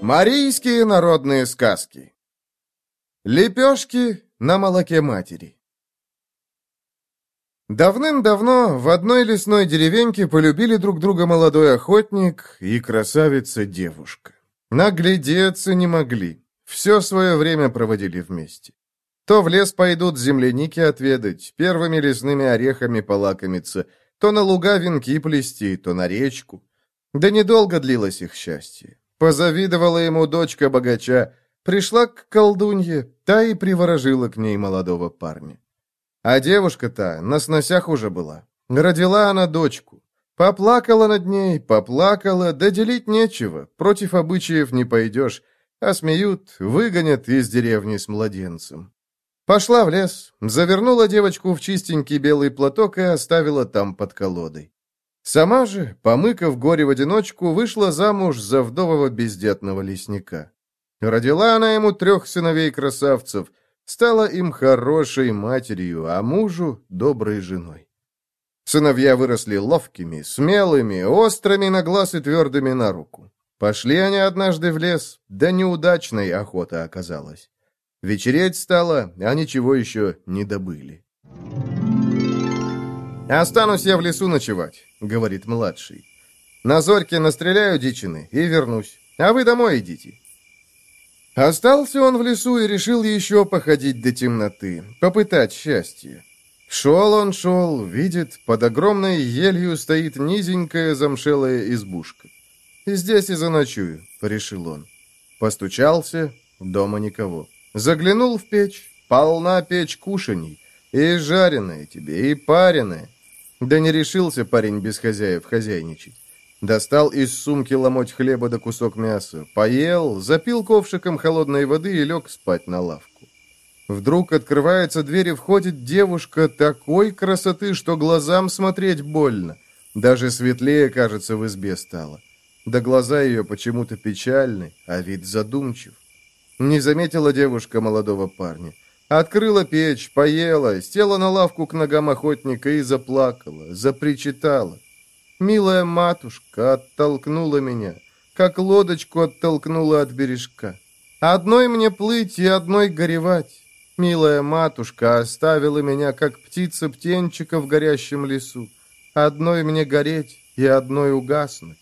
Марийские народные сказки Лепешки на молоке матери Давным-давно в одной лесной деревеньке полюбили друг друга молодой охотник и красавица-девушка. Наглядеться не могли. Все свое время проводили вместе. То в лес пойдут земляники отведать, первыми лесными орехами полакомиться, то на луга венки плести, то на речку. Да недолго длилось их счастье. Позавидовала ему дочка богача, пришла к колдунье, та и приворожила к ней молодого парня. А девушка-то на сносях уже была. Родила она дочку. Поплакала над ней, поплакала, да делить нечего, против обычаев не пойдешь, а смеют, выгонят из деревни с младенцем. Пошла в лес, завернула девочку в чистенький белый платок и оставила там под колодой. Сама же, помыкав горе в одиночку, вышла замуж за вдового бездетного лесника. Родила она ему трех сыновей-красавцев — стала им хорошей матерью, а мужу — доброй женой. Сыновья выросли ловкими, смелыми, острыми на глаз и твердыми на руку. Пошли они однажды в лес, да неудачной охота оказалась. Вечереть стало, а ничего еще не добыли. «Останусь я в лесу ночевать», — говорит младший. «На зорьке настреляю дичины и вернусь, а вы домой идите. Остался он в лесу и решил еще походить до темноты, попытать счастье. Шел он, шел, видит, под огромной елью стоит низенькая замшелая избушка. «Здесь и заночую», — решил он. Постучался, дома никого. Заглянул в печь, полна печь кушаний, и жареное тебе, и пареное. Да не решился парень без хозяев хозяйничать. Достал из сумки ломоть хлеба да кусок мяса, поел, запил ковшиком холодной воды и лег спать на лавку. Вдруг открывается дверь и входит девушка такой красоты, что глазам смотреть больно. Даже светлее, кажется, в избе стало. Да глаза ее почему-то печальны, а вид задумчив. Не заметила девушка молодого парня. Открыла печь, поела, села на лавку к ногам охотника и заплакала, запричитала. Милая матушка оттолкнула меня, как лодочку оттолкнула от бережка. Одной мне плыть и одной горевать. Милая матушка оставила меня, как птица птенчика в горящем лесу. Одной мне гореть и одной угаснуть.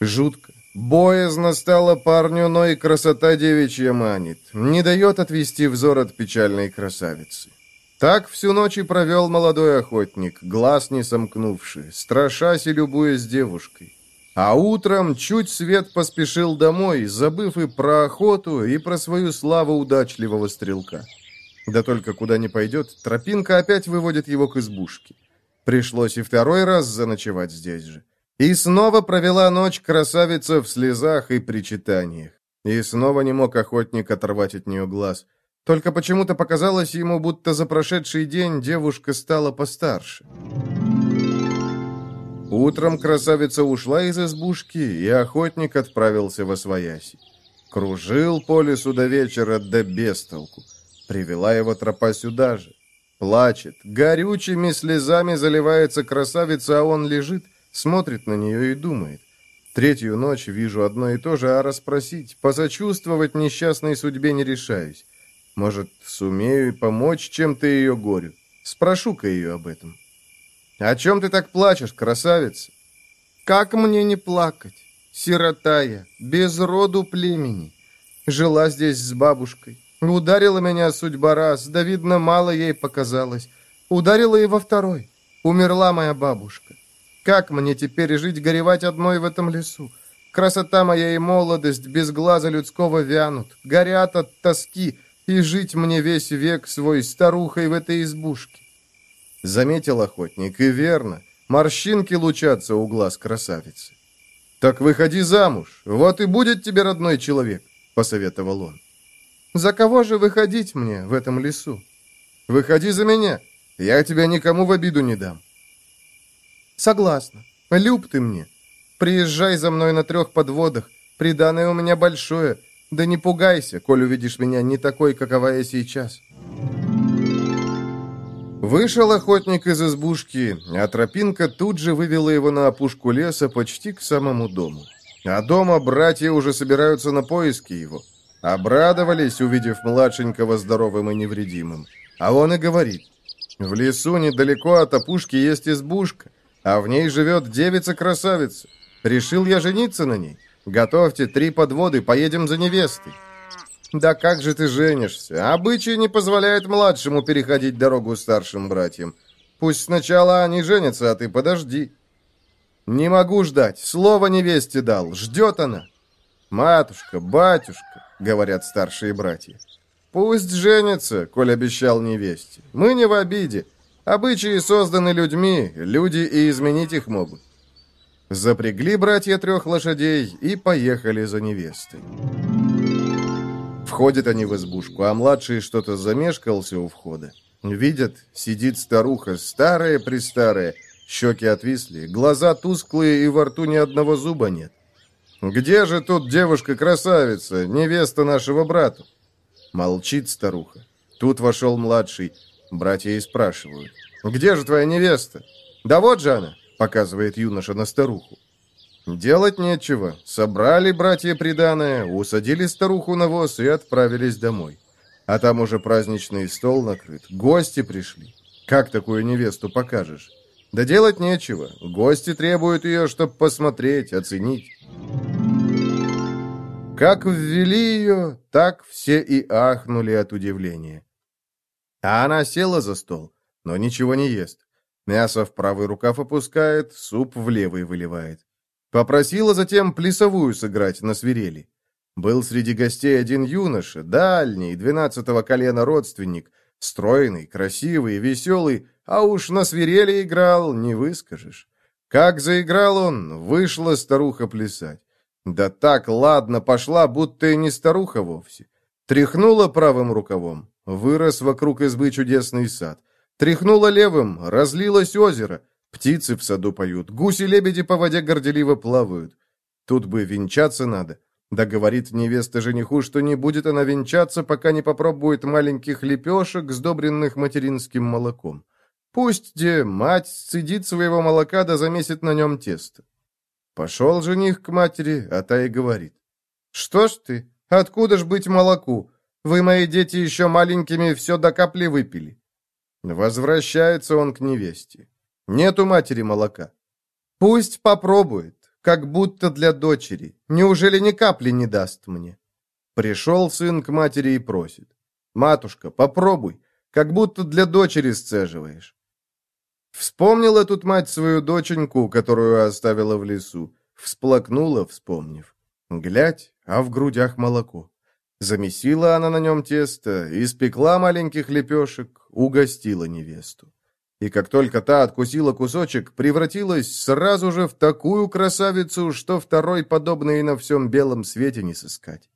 Жутко, боязно стало парню, но и красота девичья манит. Не дает отвести взор от печальной красавицы. Так всю ночь и провел молодой охотник, глаз не сомкнувший, страшась и любуясь девушкой. А утром чуть свет поспешил домой, забыв и про охоту, и про свою славу удачливого стрелка. Да только куда не пойдет, тропинка опять выводит его к избушке. Пришлось и второй раз заночевать здесь же. И снова провела ночь красавица в слезах и причитаниях. И снова не мог охотник оторвать от нее глаз – только почему-то показалось ему, будто за прошедший день девушка стала постарше. Утром красавица ушла из избушки, и охотник отправился во свояси. Кружил по лесу до вечера, да без толку. Привела его тропа сюда же. Плачет, горючими слезами заливается красавица, а он лежит, смотрит на нее и думает. Третью ночь вижу одно и то же, а расспросить, посочувствовать несчастной судьбе не решаюсь. Может, сумею помочь чем-то ее горю. Спрошу-ка ее об этом. «О чем ты так плачешь, красавица?» «Как мне не плакать? Сирота я, без роду племени. Жила здесь с бабушкой. Ударила меня судьба раз, да, видно, мало ей показалось. Ударила и во второй. Умерла моя бабушка. Как мне теперь жить, горевать одной в этом лесу? Красота моя и молодость без глаза людского вянут, горят от тоски, и жить мне весь век свой старухой в этой избушке. Заметил охотник, и верно, морщинки лучатся у глаз красавицы. «Так выходи замуж, вот и будет тебе родной человек», — посоветовал он. «За кого же выходить мне в этом лесу?» «Выходи за меня, я тебя никому в обиду не дам». «Согласна, люб ты мне. Приезжай за мной на трех подводах, приданное у меня большое, да не пугайся, коль увидишь меня не такой, какова я сейчас. Вышел охотник из избушки, а тропинка тут же вывела его на опушку леса почти к самому дому. А дома братья уже собираются на поиски его. Обрадовались, увидев младшенького здоровым и невредимым. А он и говорит, в лесу недалеко от опушки есть избушка, а в ней живет девица-красавица. Решил я жениться на ней. Готовьте три подводы, поедем за невестой. Да как же ты женишься? Обычай не позволяет младшему переходить дорогу старшим братьям. Пусть сначала они женятся, а ты подожди. Не могу ждать. Слово невесте дал. Ждет она. Матушка, батюшка, говорят старшие братья. Пусть женится, коль обещал невесте. Мы не в обиде. Обычаи созданы людьми, люди и изменить их могут. Запрягли братья трех лошадей и поехали за невестой. Входят они в избушку, а младший что-то замешкался у входа. Видят, сидит старуха, старая-престарая, щеки отвисли, глаза тусклые и во рту ни одного зуба нет. «Где же тут девушка-красавица, невеста нашего брата?» Молчит старуха. Тут вошел младший. Братья и спрашивают. «Где же твоя невеста?» «Да вот же она!» показывает юноша на старуху. Делать нечего. Собрали братья приданое, усадили старуху на воз и отправились домой. А там уже праздничный стол накрыт, гости пришли. Как такую невесту покажешь? Да делать нечего. Гости требуют ее, чтобы посмотреть, оценить. Как ввели ее, так все и ахнули от удивления. А она села за стол, но ничего не ест. Мясо в правый рукав опускает, суп в левый выливает. Попросила затем плясовую сыграть на свирели. Был среди гостей один юноша, дальний, двенадцатого колена родственник, стройный, красивый, веселый, а уж на свирели играл, не выскажешь. Как заиграл он, вышла старуха плясать. Да так ладно пошла, будто и не старуха вовсе. Тряхнула правым рукавом, вырос вокруг избы чудесный сад. Тряхнуло левым, разлилось озеро. Птицы в саду поют, гуси-лебеди по воде горделиво плавают. Тут бы венчаться надо. Да говорит невеста жениху, что не будет она венчаться, пока не попробует маленьких лепешек, сдобренных материнским молоком. Пусть, где мать сцедит своего молока да замесит на нем тесто. Пошел жених к матери, а та и говорит. «Что ж ты? Откуда ж быть молоку? Вы, мои дети, еще маленькими все до капли выпили. Возвращается он к невесте. Нет у матери молока. Пусть попробует, как будто для дочери. Неужели ни капли не даст мне? Пришел сын к матери и просит. Матушка, попробуй, как будто для дочери сцеживаешь. Вспомнила тут мать свою доченьку, которую оставила в лесу. Всплакнула, вспомнив. Глядь, а в грудях молоко. Замесила она на нем тесто, испекла маленьких лепешек, угостила невесту. И как только та откусила кусочек, превратилась сразу же в такую красавицу, что второй подобной на всем белом свете не сыскать.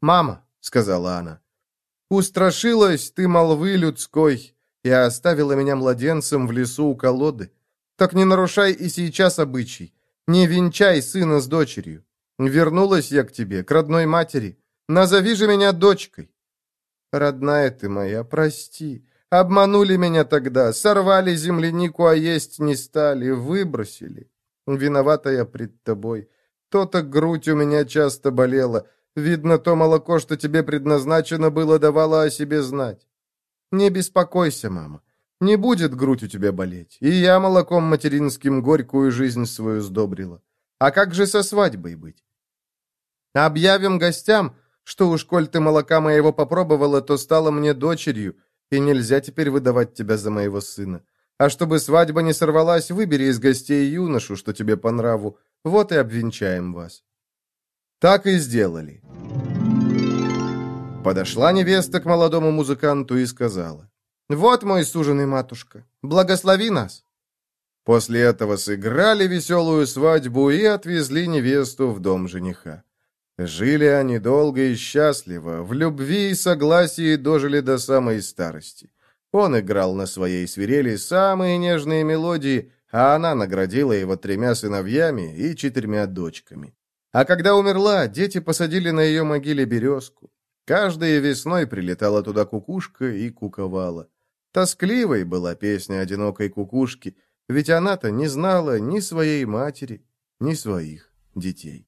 «Мама», — сказала она, — «устрашилась ты молвы людской и оставила меня младенцем в лесу у колоды. Так не нарушай и сейчас обычай, не венчай сына с дочерью. Вернулась я к тебе, к родной матери». Назови же меня дочкой. Родная ты моя, прости. Обманули меня тогда, сорвали землянику, а есть не стали, выбросили. Виновата я пред тобой. То-то грудь у меня часто болела. Видно, то молоко, что тебе предназначено было, давало о себе знать. Не беспокойся, мама. Не будет грудь у тебя болеть. И я молоком материнским горькую жизнь свою сдобрила. А как же со свадьбой быть? Объявим гостям, что уж, коль ты молока моего попробовала, то стала мне дочерью, и нельзя теперь выдавать тебя за моего сына. А чтобы свадьба не сорвалась, выбери из гостей юношу, что тебе по нраву. Вот и обвенчаем вас». Так и сделали. Подошла невеста к молодому музыканту и сказала, «Вот мой суженый матушка, благослови нас». После этого сыграли веселую свадьбу и отвезли невесту в дом жениха. Жили они долго и счастливо, в любви и согласии дожили до самой старости. Он играл на своей свирели самые нежные мелодии, а она наградила его тремя сыновьями и четырьмя дочками. А когда умерла, дети посадили на ее могиле березку. Каждой весной прилетала туда кукушка и куковала. Тоскливой была песня одинокой кукушки, ведь она-то не знала ни своей матери, ни своих детей.